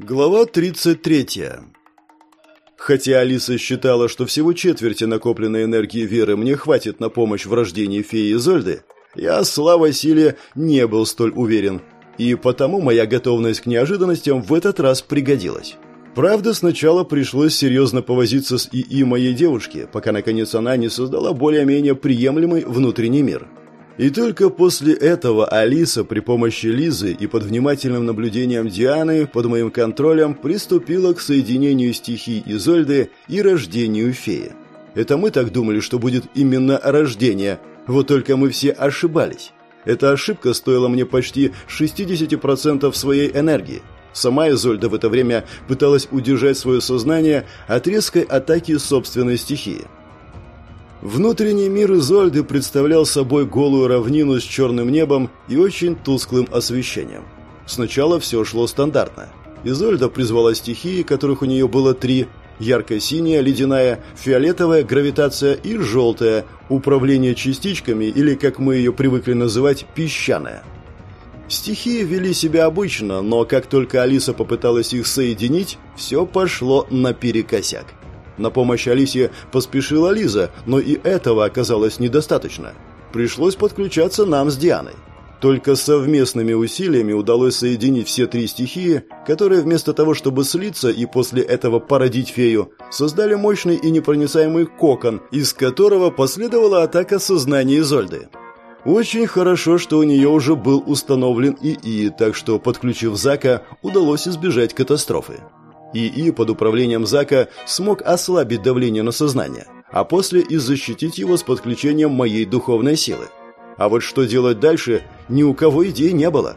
Глава 33. Хотя Алиса считала, что всего четверти накопленной энергии Веры мне хватит на помощь в рождении феи Изольды, я, слава силе, не был столь уверен, и потому моя готовность к неожиданностям в этот раз пригодилась. Правда, сначала пришлось серьезно повозиться с ИИ моей девушки, пока наконец она не создала более-менее приемлемый внутренний мир – и только после этого Алиса при помощи Лизы и под внимательным наблюдением Дианы под моим контролем приступила к соединению стихий Изольды и рождению феи. Это мы так думали, что будет именно рождение, вот только мы все ошибались. Эта ошибка стоила мне почти 60% своей энергии. Сама Изольда в это время пыталась удержать свое сознание от резкой атаки собственной стихии. Внутренний мир Изольды представлял собой голую равнину с черным небом и очень тусклым освещением. Сначала все шло стандартно. Изольда призвала стихии, которых у нее было три – ярко-синяя, ледяная, фиолетовая, гравитация и желтая, управление частичками или, как мы ее привыкли называть, песчаная. Стихии вели себя обычно, но как только Алиса попыталась их соединить, все пошло наперекосяк. На помощь Алисе поспешила Лиза, но и этого оказалось недостаточно. Пришлось подключаться нам с Дианой. Только совместными усилиями удалось соединить все три стихии, которые вместо того, чтобы слиться и после этого породить фею, создали мощный и непроницаемый кокон, из которого последовала атака сознания Изольды. Очень хорошо, что у нее уже был установлен ИИ, так что, подключив Зака, удалось избежать катастрофы. ИИ под управлением Зака смог ослабить давление на сознание, а после и защитить его с подключением моей духовной силы. А вот что делать дальше, ни у кого идей не было.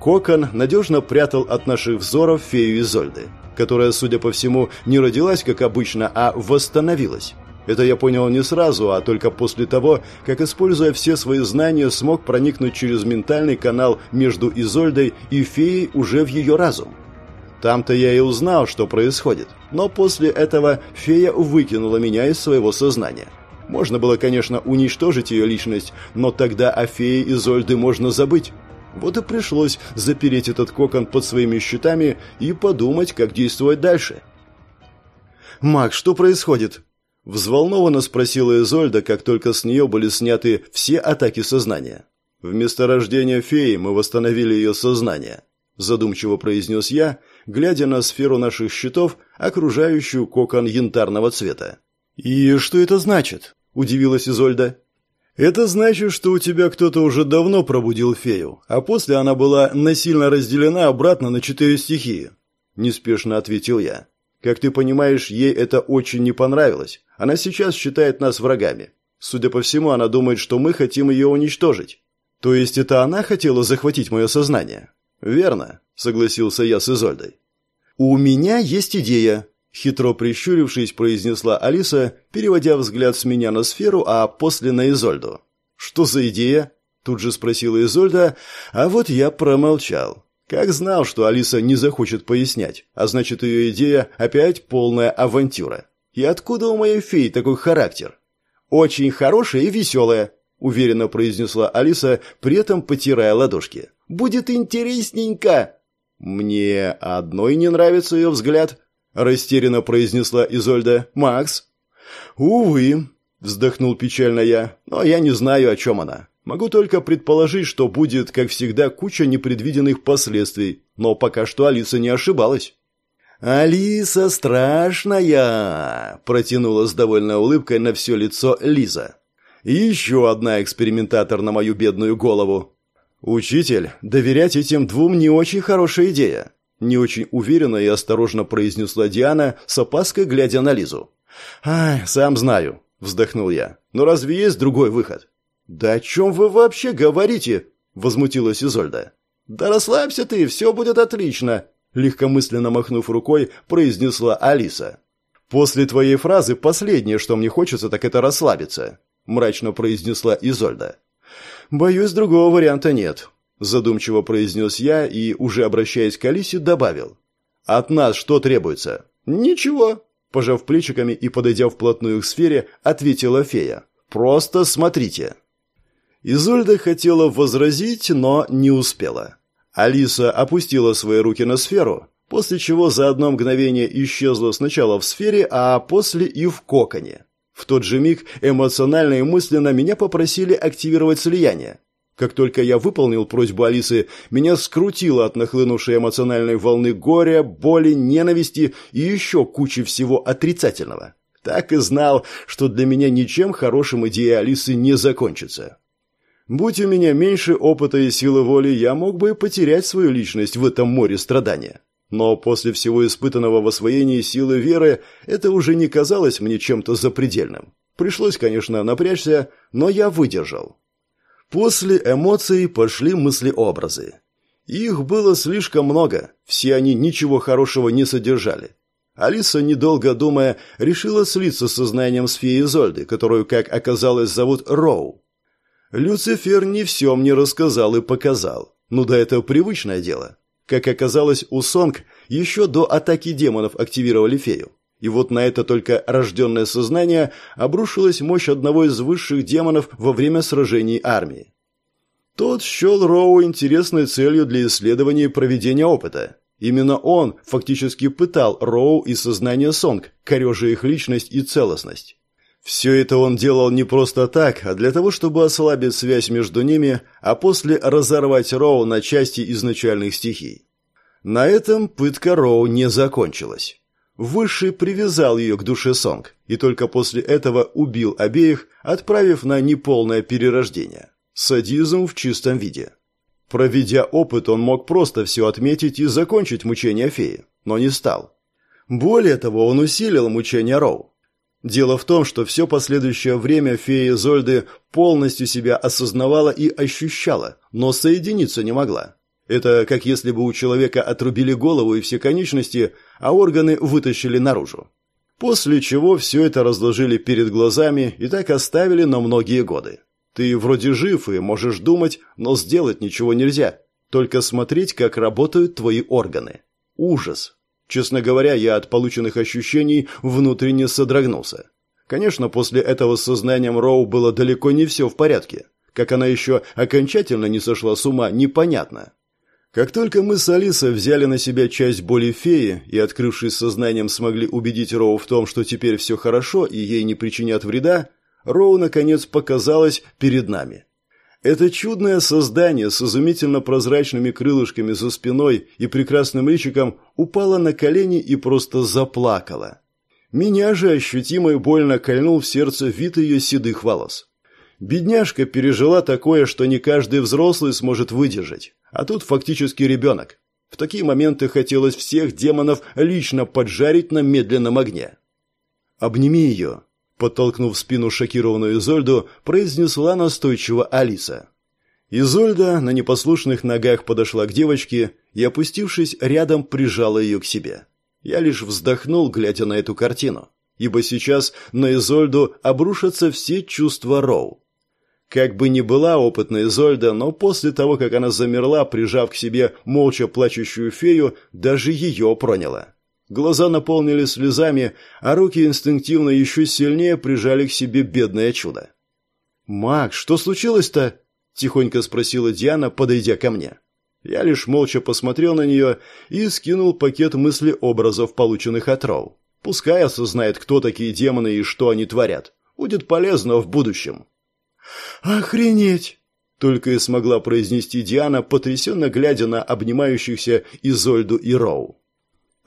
Кокон надежно прятал от наших взоров фею Изольды, которая, судя по всему, не родилась, как обычно, а восстановилась. Это я понял не сразу, а только после того, как, используя все свои знания, смог проникнуть через ментальный канал между Изольдой и феей уже в ее разум. Там-то я и узнал, что происходит. Но после этого фея выкинула меня из своего сознания. Можно было, конечно, уничтожить ее личность, но тогда о фее Изольды можно забыть. Вот и пришлось запереть этот кокон под своими щитами и подумать, как действовать дальше. «Мак, что происходит?» Взволнованно спросила Изольда, как только с нее были сняты все атаки сознания. «Вместо рождения феи мы восстановили ее сознание», задумчиво произнес я, глядя на сферу наших щитов, окружающую кокон янтарного цвета. «И что это значит?» – удивилась Изольда. «Это значит, что у тебя кто-то уже давно пробудил фею, а после она была насильно разделена обратно на четыре стихии», – неспешно ответил я. «Как ты понимаешь, ей это очень не понравилось. Она сейчас считает нас врагами. Судя по всему, она думает, что мы хотим ее уничтожить. То есть это она хотела захватить мое сознание?» «Верно», — согласился я с Изольдой. «У меня есть идея», — хитро прищурившись, произнесла Алиса, переводя взгляд с меня на сферу, а после на Изольду. «Что за идея?» — тут же спросила Изольда, а вот я промолчал. Как знал, что Алиса не захочет пояснять, а значит, ее идея опять полная авантюра. И откуда у моей феи такой характер? «Очень хорошая и веселая», — уверенно произнесла Алиса, при этом потирая ладошки. Будет интересненько!» «Мне одной не нравится ее взгляд», — растерянно произнесла Изольда. «Макс?» «Увы», — вздохнул печально я, — «но я не знаю, о чем она. Могу только предположить, что будет, как всегда, куча непредвиденных последствий, но пока что Алиса не ошибалась». «Алиса страшная!» – протянула с довольной улыбкой на все лицо Лиза. «И еще одна экспериментатор на мою бедную голову. «Учитель, доверять этим двум не очень хорошая идея», не очень уверенно и осторожно произнесла Диана, с опаской глядя на Лизу. «Ай, сам знаю», — вздохнул я. «Но разве есть другой выход?» «Да о чем вы вообще говорите?» — возмутилась Изольда. «Да расслабься ты, все будет отлично», — легкомысленно махнув рукой, произнесла Алиса. «После твоей фразы последнее, что мне хочется, так это расслабиться», — мрачно произнесла Изольда. «Боюсь, другого варианта нет», – задумчиво произнес я и, уже обращаясь к Алисе, добавил. «От нас что требуется?» «Ничего», – пожав плечиками и подойдя вплотную к сфере, ответила фея. «Просто смотрите». Изольда хотела возразить, но не успела. Алиса опустила свои руки на сферу, после чего за одно мгновение исчезла сначала в сфере, а после и в коконе. В тот же миг эмоционально и мысленно меня попросили активировать слияние. Как только я выполнил просьбу Алисы, меня скрутило от нахлынувшей эмоциональной волны горя, боли, ненависти и еще кучи всего отрицательного. Так и знал, что для меня ничем хорошим идея Алисы не закончится. Будь у меня меньше опыта и силы воли, я мог бы потерять свою личность в этом море страдания. Но после всего испытанного в освоении силы веры это уже не казалось мне чем-то запредельным. Пришлось, конечно, напрячься, но я выдержал. После эмоций пошли мысли-образы. Их было слишком много, все они ничего хорошего не содержали. Алиса, недолго думая, решила слиться с сознанием с феей Зольды, которую, как оказалось, зовут Роу. Люцифер не все мне рассказал и показал. Ну да это привычное дело. Как оказалось, у Сонг еще до атаки демонов активировали фею. И вот на это только рожденное сознание обрушилась мощь одного из высших демонов во время сражений армии. Тот счел Роу интересной целью для исследования и проведения опыта. Именно он фактически пытал Роу и сознание Сонг, корежа их личность и целостность. Все это он делал не просто так, а для того, чтобы ослабить связь между ними, а после разорвать Роу на части изначальных стихий. На этом пытка Роу не закончилась. Высший привязал ее к душе Сонг, и только после этого убил обеих, отправив на неполное перерождение. Садизм в чистом виде. Проведя опыт, он мог просто все отметить и закончить мучение феи, но не стал. Более того, он усилил мучение Роу. Дело в том, что все последующее время фея Зольды полностью себя осознавала и ощущала, но соединиться не могла. Это как если бы у человека отрубили голову и все конечности, а органы вытащили наружу. После чего все это разложили перед глазами и так оставили на многие годы. Ты вроде жив и можешь думать, но сделать ничего нельзя. Только смотреть, как работают твои органы. Ужас. Честно говоря, я от полученных ощущений внутренне содрогнулся. Конечно, после этого с сознанием Роу было далеко не все в порядке. Как она еще окончательно не сошла с ума, непонятно. Как только мы с Алисой взяли на себя часть боли феи и, открывшись сознанием, смогли убедить Роу в том, что теперь все хорошо и ей не причинят вреда, Роу, наконец, показалась перед нами. Это чудное создание с изумительно прозрачными крылышками за спиной и прекрасным личиком упало на колени и просто заплакало. Меня же ощутимо и больно кольнул в сердце вид ее седых волос. Бедняжка пережила такое, что не каждый взрослый сможет выдержать, а тут фактически ребенок. В такие моменты хотелось всех демонов лично поджарить на медленном огне. «Обними ее», Подтолкнув спину шокированную Изольду, произнесла настойчиво Алиса. Изольда на непослушных ногах подошла к девочке и, опустившись рядом, прижала ее к себе. Я лишь вздохнул, глядя на эту картину, ибо сейчас на Изольду обрушатся все чувства Роу. Как бы ни была опытная Изольда, но после того, как она замерла, прижав к себе молча плачущую фею, даже ее проняло. Глаза наполнились слезами, а руки инстинктивно еще сильнее прижали к себе бедное чудо. «Мак, что случилось-то?» – тихонько спросила Диана, подойдя ко мне. Я лишь молча посмотрел на нее и скинул пакет мыслеобразов, полученных от Роу. Пускай осознает, кто такие демоны и что они творят. Будет полезно в будущем. «Охренеть!» – только и смогла произнести Диана, потрясенно глядя на обнимающихся Изольду и Роу.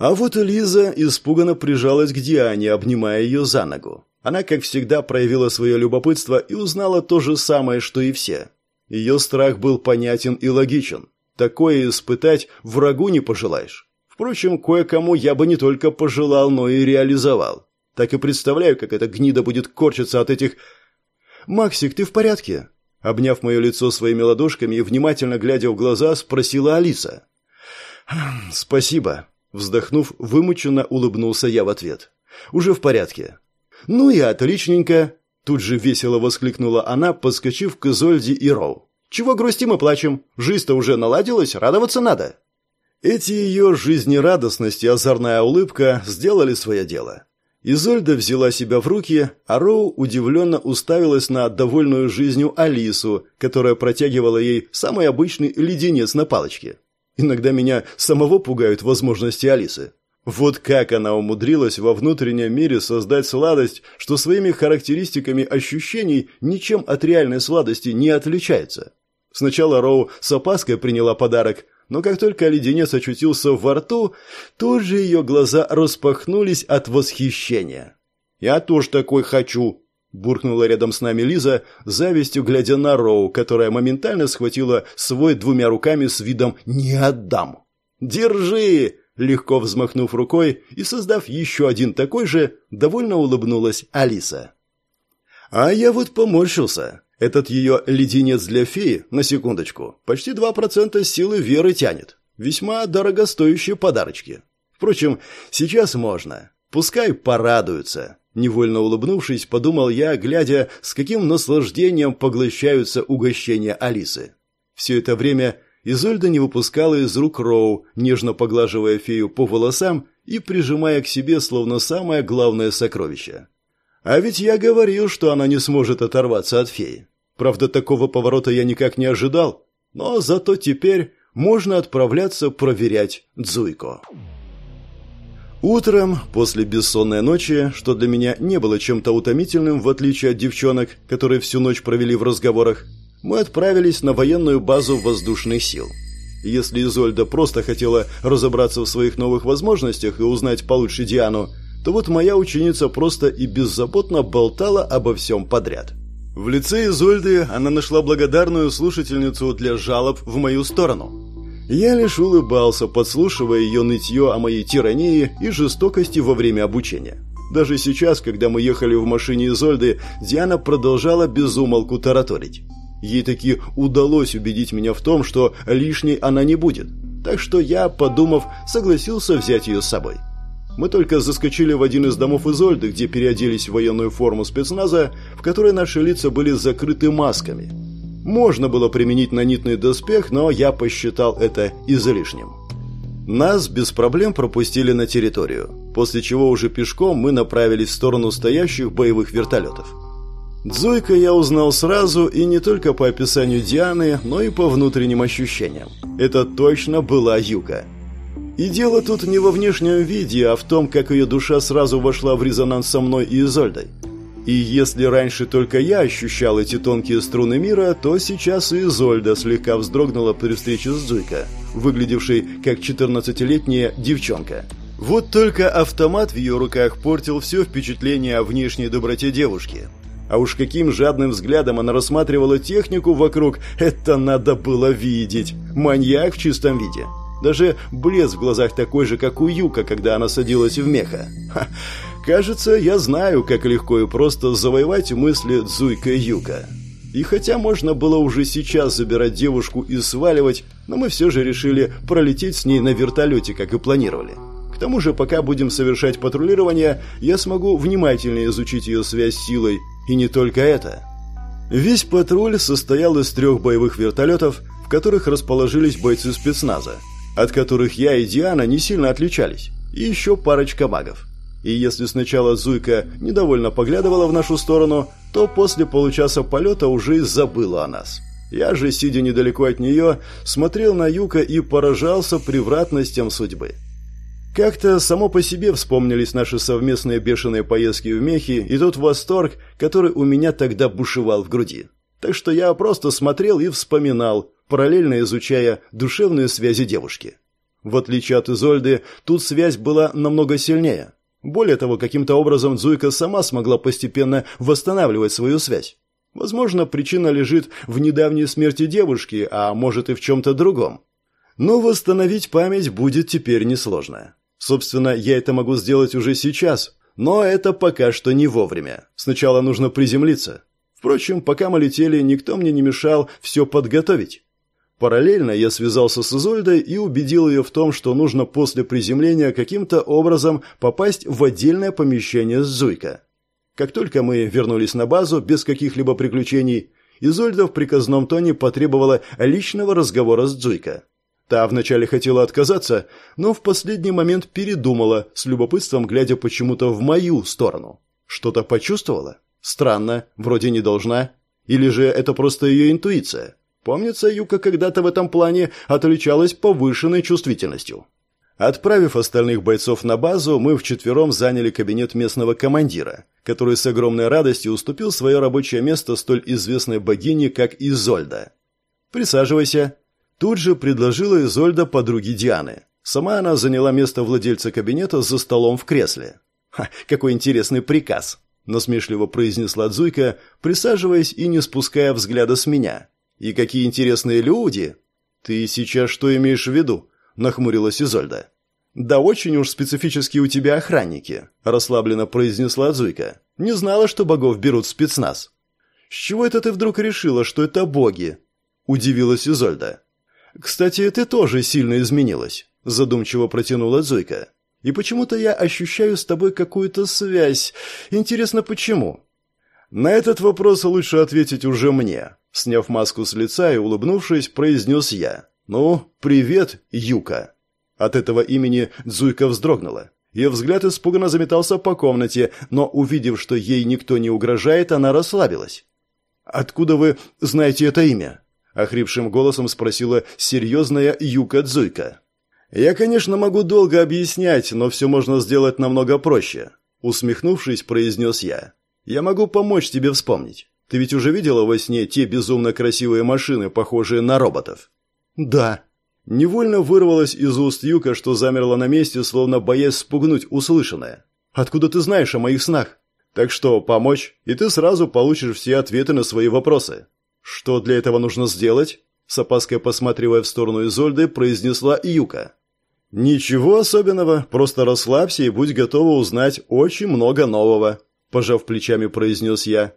А вот Лиза испуганно прижалась к Диане, обнимая ее за ногу. Она, как всегда, проявила свое любопытство и узнала то же самое, что и все. Ее страх был понятен и логичен. Такое испытать врагу не пожелаешь. Впрочем, кое-кому я бы не только пожелал, но и реализовал. Так и представляю, как эта гнида будет корчиться от этих... «Максик, ты в порядке?» Обняв мое лицо своими ладошками и внимательно глядя в глаза, спросила Алиса. «Хм, «Спасибо», Вздохнув, вымученно улыбнулся я в ответ. «Уже в порядке». «Ну и отличненько!» Тут же весело воскликнула она, подскочив к Изольде и Роу. «Чего грустим и плачем? Жизнь-то уже наладилась, радоваться надо!» Эти ее жизнерадостность и озорная улыбка сделали свое дело. Изольда взяла себя в руки, а Роу удивленно уставилась на довольную жизнью Алису, которая протягивала ей самый обычный леденец на палочке. Иногда меня самого пугают возможности Алисы. Вот как она умудрилась во внутреннем мире создать сладость, что своими характеристиками ощущений ничем от реальной сладости не отличается. Сначала Роу с опаской приняла подарок, но как только леденец очутился во рту, тут же ее глаза распахнулись от восхищения. «Я тоже такой хочу», – буркнула рядом с нами Лиза, завистью глядя на Роу, которая моментально схватила свой двумя руками с видом «не отдам». «Держи!» Легко взмахнув рукой и создав еще один такой же, довольно улыбнулась Алиса. А я вот поморщился. Этот ее леденец для феи, на секундочку, почти 2% силы веры тянет. Весьма дорогостоящие подарочки. Впрочем, сейчас можно. Пускай порадуются. Невольно улыбнувшись, подумал я, глядя, с каким наслаждением поглощаются угощения Алисы. Все это время Изольда не выпускала из рук Роу, нежно поглаживая фею по волосам и прижимая к себе словно самое главное сокровище. А ведь я говорил, что она не сможет оторваться от феи. Правда, такого поворота я никак не ожидал, но зато теперь можно отправляться проверять Дзуйко. Утром, после бессонной ночи, что для меня не было чем-то утомительным, в отличие от девчонок, которые всю ночь провели в разговорах, мы отправились на военную базу воздушных сил. Если Изольда просто хотела разобраться в своих новых возможностях и узнать получше Диану, то вот моя ученица просто и беззаботно болтала обо всем подряд. В лице Изольды она нашла благодарную слушательницу для жалоб в мою сторону. Я лишь улыбался, подслушивая ее нытье о моей тирании и жестокости во время обучения. Даже сейчас, когда мы ехали в машине Изольды, Диана продолжала безумолку тараторить. Ей таки удалось убедить меня в том, что лишней она не будет. Так что я, подумав, согласился взять ее с собой. Мы только заскочили в один из домов Изольды, где переоделись в военную форму спецназа, в которой наши лица были закрыты масками. Можно было применить нанитный доспех, но я посчитал это излишним. Нас без проблем пропустили на территорию, после чего уже пешком мы направились в сторону стоящих боевых вертолетов. Дзойка я узнал сразу и не только по описанию Дианы, но и по внутренним ощущениям. Это точно была Юка. И дело тут не во внешнем виде, а в том, как ее душа сразу вошла в резонанс со мной и Изольдой. И если раньше только я ощущал эти тонкие струны мира, то сейчас и Изольда слегка вздрогнула при встрече с Дзуйка, выглядевшей как 14-летняя девчонка. Вот только автомат в ее руках портил все впечатление о внешней доброте девушки. А уж каким жадным взглядом она рассматривала технику вокруг, это надо было видеть. Маньяк в чистом виде. Даже блеск в глазах такой же, как у Юка, когда она садилась в меха. Ха, кажется, я знаю, как легко и просто завоевать мысли Дзуйка Юка. И хотя можно было уже сейчас забирать девушку и сваливать, но мы все же решили пролететь с ней на вертолете, как и планировали. К тому же, пока будем совершать патрулирование, я смогу внимательнее изучить ее связь с силой, и не только это. Весь патруль состоял из трех боевых вертолетов, в которых расположились бойцы спецназа, от которых я и Диана не сильно отличались, и еще парочка магов. И если сначала Зуйка недовольно поглядывала в нашу сторону, то после получаса полета уже забыла о нас. Я же, сидя недалеко от нее, смотрел на Юка и поражался превратностям судьбы. Как-то само по себе вспомнились наши совместные бешеные поездки в Мехи и тот восторг, который у меня тогда бушевал в груди. Так что я просто смотрел и вспоминал, параллельно изучая душевные связи девушки. В отличие от Изольды, тут связь была намного сильнее. Более того, каким-то образом Зуйка сама смогла постепенно восстанавливать свою связь. Возможно, причина лежит в недавней смерти девушки, а может и в чем-то другом. Но восстановить память будет теперь несложно. Собственно, я это могу сделать уже сейчас, но это пока что не вовремя. Сначала нужно приземлиться. Впрочем, пока мы летели, никто мне не мешал все подготовить. Параллельно я связался с Изольдой и убедил ее в том, что нужно после приземления каким-то образом попасть в отдельное помещение с Зуйка. Как только мы вернулись на базу без каких-либо приключений, Изольда в приказном тоне потребовала личного разговора с Дзуйка. Та вначале хотела отказаться, но в последний момент передумала, с любопытством глядя почему-то в мою сторону. Что-то почувствовала? Странно, вроде не должна. Или же это просто ее интуиция? Помнится, Юка когда-то в этом плане отличалась повышенной чувствительностью. Отправив остальных бойцов на базу, мы вчетвером заняли кабинет местного командира, который с огромной радостью уступил свое рабочее место столь известной богине, как Изольда. «Присаживайся», – тут же предложила Изольда подруге Дианы. Сама она заняла место владельца кабинета за столом в кресле. «Ха, какой интересный приказ!» – насмешливо произнесла Дзуйка, присаживаясь и не спуская взгляда с меня. «И какие интересные люди!» «Ты сейчас что имеешь в виду?» – нахмурилась Изольда. «Да очень уж специфические у тебя охранники», – расслабленно произнесла Дзуйка. «Не знала, что богов берут в спецназ». «С чего это ты вдруг решила, что это боги?» – удивилась Изольда. «Кстати, ты тоже сильно изменилась», – задумчиво протянула Зойка. «И почему-то я ощущаю с тобой какую-то связь. Интересно, почему?» «На этот вопрос лучше ответить уже мне», – сняв маску с лица и улыбнувшись, произнес я. «Ну, привет, Юка». От этого имени Зуйка вздрогнула. Ее взгляд испуганно заметался по комнате, но, увидев, что ей никто не угрожает, она расслабилась. «Откуда вы знаете это имя?» – охрипшим голосом спросила серьезная Юка Дзуйка. «Я, конечно, могу долго объяснять, но все можно сделать намного проще», – усмехнувшись, произнес я. «Я могу помочь тебе вспомнить. Ты ведь уже видела во сне те безумно красивые машины, похожие на роботов?» «Да». Невольно вырвалось из уст Юка, что замерла на месте, словно боясь спугнуть услышанное. «Откуда ты знаешь о моих снах?» «Так что, помочь, и ты сразу получишь все ответы на свои вопросы». «Что для этого нужно сделать?» С опаской посматривая в сторону Изольды, произнесла Юка. «Ничего особенного, просто расслабься и будь готова узнать очень много нового», – пожав плечами, произнес я.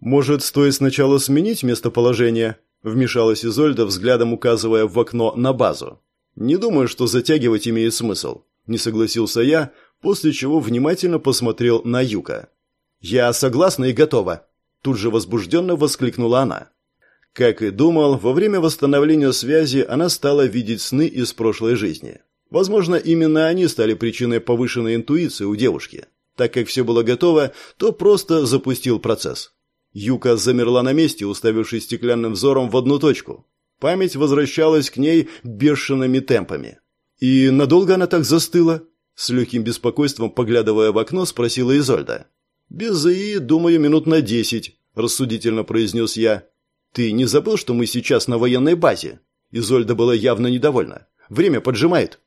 «Может, стоит сначала сменить местоположение?» – вмешалась Изольда, взглядом указывая в окно на базу. «Не думаю, что затягивать имеет смысл», – не согласился я, после чего внимательно посмотрел на Юка. «Я согласна и готова», – тут же возбужденно воскликнула она. Как и думал, во время восстановления связи она стала видеть сны из прошлой жизни. Возможно, именно они стали причиной повышенной интуиции у девушки. Так как все было готово, то просто запустил процесс. Юка замерла на месте, уставившись стеклянным взором в одну точку. Память возвращалась к ней бешеными темпами. «И надолго она так застыла?» С легким беспокойством, поглядывая в окно, спросила Изольда. «Без ИИ, думаю, минут на десять», – рассудительно произнес я. «Ты не забыл, что мы сейчас на военной базе?» Изольда была явно недовольна. «Время поджимает».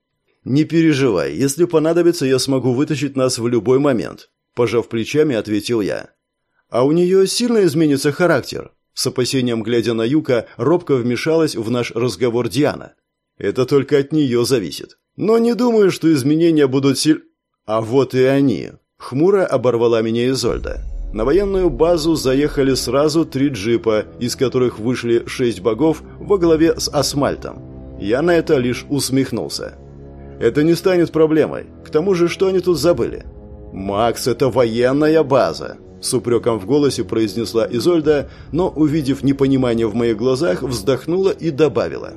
«Не переживай, если понадобится, я смогу вытащить нас в любой момент», – пожав плечами, ответил я. «А у нее сильно изменится характер?» С опасением глядя на Юка, робко вмешалась в наш разговор Диана. «Это только от нее зависит. Но не думаю, что изменения будут силь...» «А вот и они!» – хмуро оборвала меня Изольда. На военную базу заехали сразу три джипа, из которых вышли шесть богов во главе с Асмальтом. Я на это лишь усмехнулся. Это не станет проблемой. К тому же, что они тут забыли? «Макс, это военная база!» С упреком в голосе произнесла Изольда, но, увидев непонимание в моих глазах, вздохнула и добавила.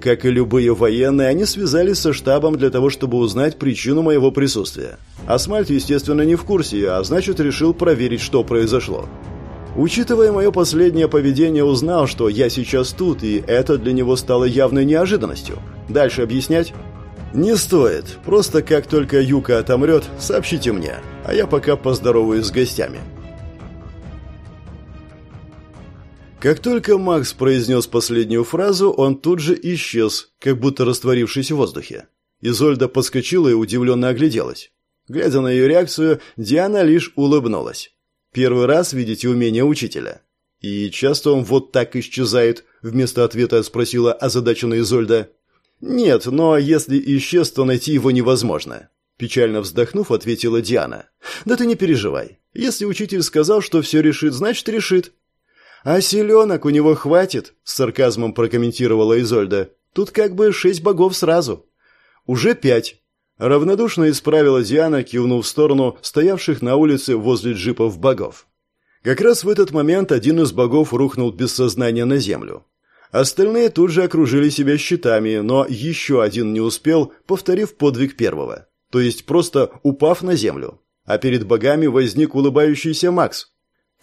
Как и любые военные, они связались со штабом для того, чтобы узнать причину моего присутствия. Асмальт, естественно, не в курсе, а значит, решил проверить, что произошло. Учитывая мое последнее поведение, узнал, что я сейчас тут, и это для него стало явной неожиданностью. Дальше объяснять? «Не стоит. Просто как только Юка отомрет, сообщите мне, а я пока поздороваюсь с гостями». Как только Макс произнес последнюю фразу, он тут же исчез, как будто растворившись в воздухе. Изольда подскочила и удивленно огляделась. Глядя на ее реакцию, Диана лишь улыбнулась. «Первый раз видите умение учителя?» «И часто он вот так исчезает?» Вместо ответа спросила озадаченная Изольда. «Нет, но если исчез, то найти его невозможно». Печально вздохнув, ответила Диана. «Да ты не переживай. Если учитель сказал, что все решит, значит решит». «А селенок у него хватит», — с сарказмом прокомментировала Изольда. «Тут как бы шесть богов сразу». «Уже пять». Равнодушно исправила Диана, кивнув в сторону стоявших на улице возле джипов богов. Как раз в этот момент один из богов рухнул без сознания на землю. Остальные тут же окружили себя щитами, но еще один не успел, повторив подвиг первого. То есть просто упав на землю. А перед богами возник улыбающийся Макс.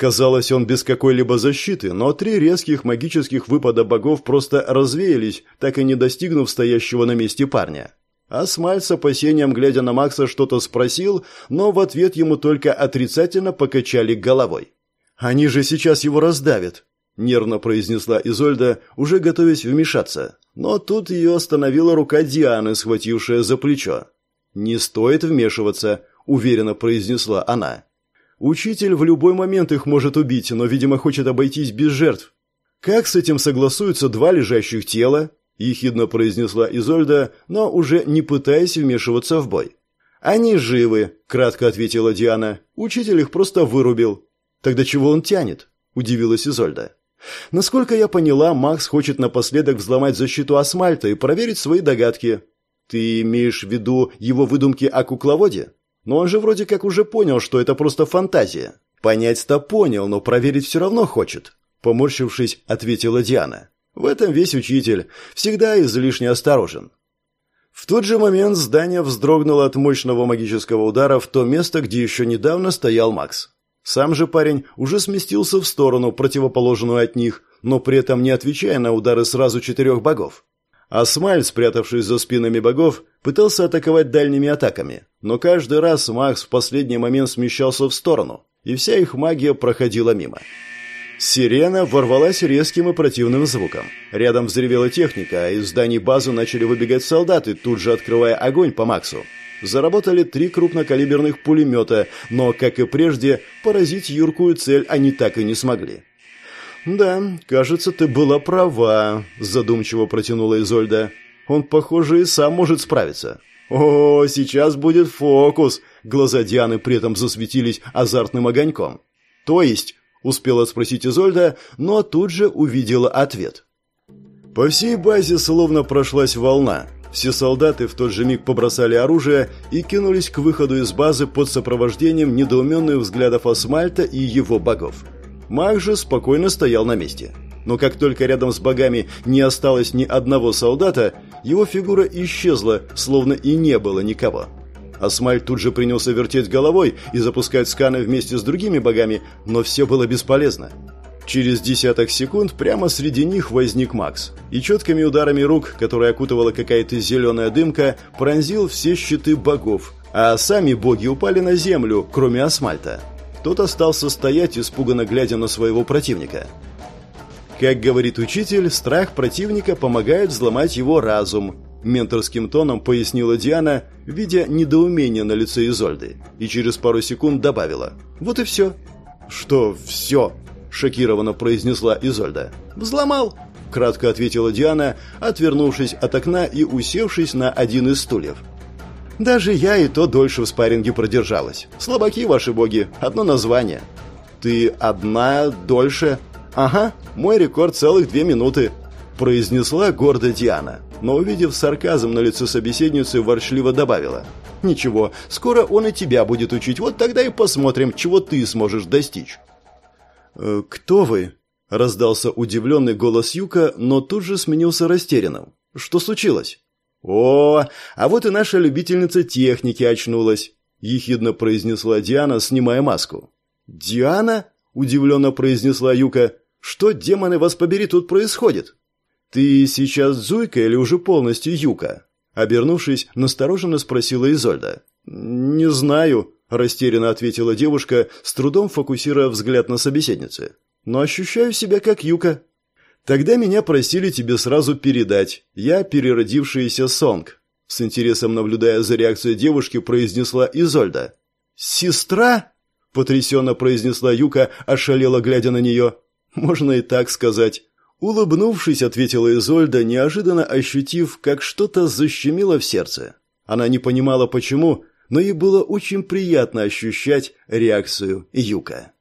Казалось, он без какой-либо защиты, но три резких магических выпада богов просто развеялись, так и не достигнув стоящего на месте парня. Асмаль с опасением, глядя на Макса, что-то спросил, но в ответ ему только отрицательно покачали головой. «Они же сейчас его раздавят», – нервно произнесла Изольда, уже готовясь вмешаться. Но тут ее остановила рука Дианы, схватившая за плечо. «Не стоит вмешиваться», – уверенно произнесла она. Учитель в любой момент их может убить, но, видимо, хочет обойтись без жертв. Как с этим согласуются два лежащих тела? ехидно произнесла Изольда, но уже не пытаясь вмешиваться в бой. Они живы, кратко ответила Диана. Учитель их просто вырубил. Тогда чего он тянет? удивилась Изольда. Насколько я поняла, Макс хочет напоследок взломать защиту Асмальта и проверить свои догадки. Ты имеешь в виду его выдумки о кукловоде? Но он же вроде как уже понял, что это просто фантазия. Понять-то понял, но проверить все равно хочет. Поморщившись, ответила Диана. В этом весь учитель. Всегда излишне осторожен. В тот же момент здание вздрогнуло от мощного магического удара в то место, где еще недавно стоял Макс. Сам же парень уже сместился в сторону, противоположную от них, но при этом не отвечая на удары сразу четырех богов. Асмаль, спрятавшись за спинами богов, пытался атаковать дальними атаками, но каждый раз Макс в последний момент смещался в сторону, и вся их магия проходила мимо. Сирена ворвалась резким и противным звуком. Рядом взревела техника, а из зданий базы начали выбегать солдаты, тут же открывая огонь по Максу. Заработали три крупнокалиберных пулемета, но, как и прежде, поразить юркую цель они так и не смогли. «Да, кажется, ты была права», – задумчиво протянула Изольда. «Он, похоже, и сам может справиться». «О, сейчас будет фокус!» Глаза Дианы при этом засветились азартным огоньком. «То есть?» – успела спросить Изольда, но тут же увидела ответ. По всей базе словно прошлась волна. Все солдаты в тот же миг побросали оружие и кинулись к выходу из базы под сопровождением недоуменных взглядов Асмальта и его богов. Маг же спокойно стоял на месте. Но как только рядом с богами не осталось ни одного солдата, его фигура исчезла, словно и не было никого. Асмаль тут же принялся вертеть головой и запускать сканы вместе с другими богами, но все было бесполезно. Через десяток секунд прямо среди них возник Макс. И четкими ударами рук, которые окутывала какая-то зеленая дымка, пронзил все щиты богов, а сами боги упали на землю, кроме Асмальта. Тот остался стоять, испуганно глядя на своего противника. Как говорит учитель, страх противника помогает взломать его разум. Менторским тоном пояснила Диана, видя недоумение на лице Изольды, и через пару секунд добавила. «Вот и все». «Что все?» – шокированно произнесла Изольда. «Взломал», – кратко ответила Диана, отвернувшись от окна и усевшись на один из стульев. Даже я и то дольше в спарринге продержалась. Слабаки ваши боги, одно название. Ты одна дольше? Ага, мой рекорд целых две минуты, произнесла гордо Диана, но увидев сарказм на лице собеседницы, ворчливо добавила: Ничего, скоро он и тебя будет учить. Вот тогда и посмотрим, чего ты сможешь достичь. «Э, кто вы? раздался удивленный голос Юка, но тут же сменился растерянным. Что случилось? «О, а вот и наша любительница техники очнулась», – ехидно произнесла Диана, снимая маску. «Диана?» – удивленно произнесла Юка. «Что, демоны, вас побери, тут происходит?» «Ты сейчас Зуйка или уже полностью Юка?» Обернувшись, настороженно спросила Изольда. «Не знаю», – растерянно ответила девушка, с трудом фокусируя взгляд на собеседнице. «Но ощущаю себя как Юка». Тогда меня просили тебе сразу передать. Я переродившаяся Сонг. С интересом наблюдая за реакцией девушки, произнесла Изольда. «Сестра?» – потрясенно произнесла Юка, ошалела, глядя на нее. «Можно и так сказать». Улыбнувшись, ответила Изольда, неожиданно ощутив, как что-то защемило в сердце. Она не понимала, почему, но ей было очень приятно ощущать реакцию Юка.